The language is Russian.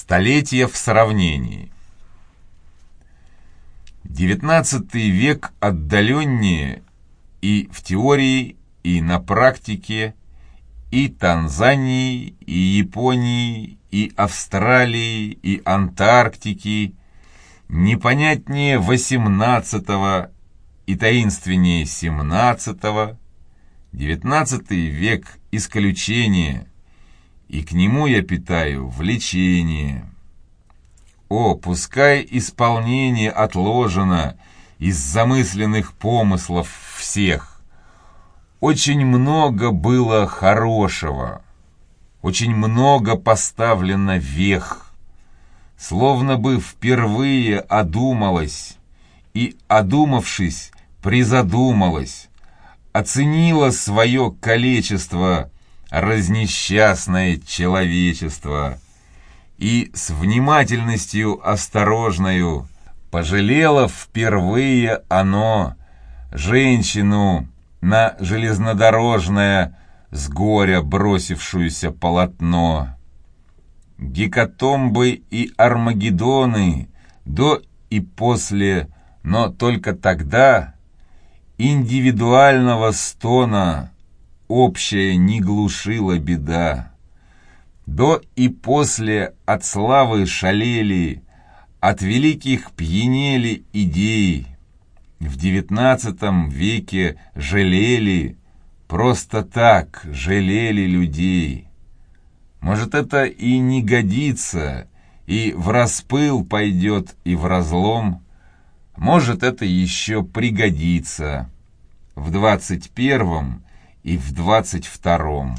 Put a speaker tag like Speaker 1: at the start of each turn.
Speaker 1: Столетие в сравнении. XIX век отдаленнее и в теории, и на практике, и Танзании, и Японии, и Австралии, и Антарктики, непонятнее XVIII и таинственнее XVII, XIX век исключение, и к нему я питаю влечение. О, пускай исполнение отложено из замысленных помыслов всех. Очень много было хорошего, очень много поставлено вех, словно бы впервые одумалась и, одумавшись, призадумалась, оценила свое количество разнесчастное человечество, и с внимательностью осторожною пожалело впервые оно женщину на железнодорожное с горя бросившуюся полотно. Гекатомбы и Армагеддоны до и после, но только тогда индивидуального стона общая не глушила беда. До и после от славы шалели, от великих пьянели идеи. В девятнадцатом веке жалели, просто так жалели людей. Может, это и не годится, и в распыл пойдет, и в разлом. Может, это еще пригодится. В двадцать первом и в двадцать втором.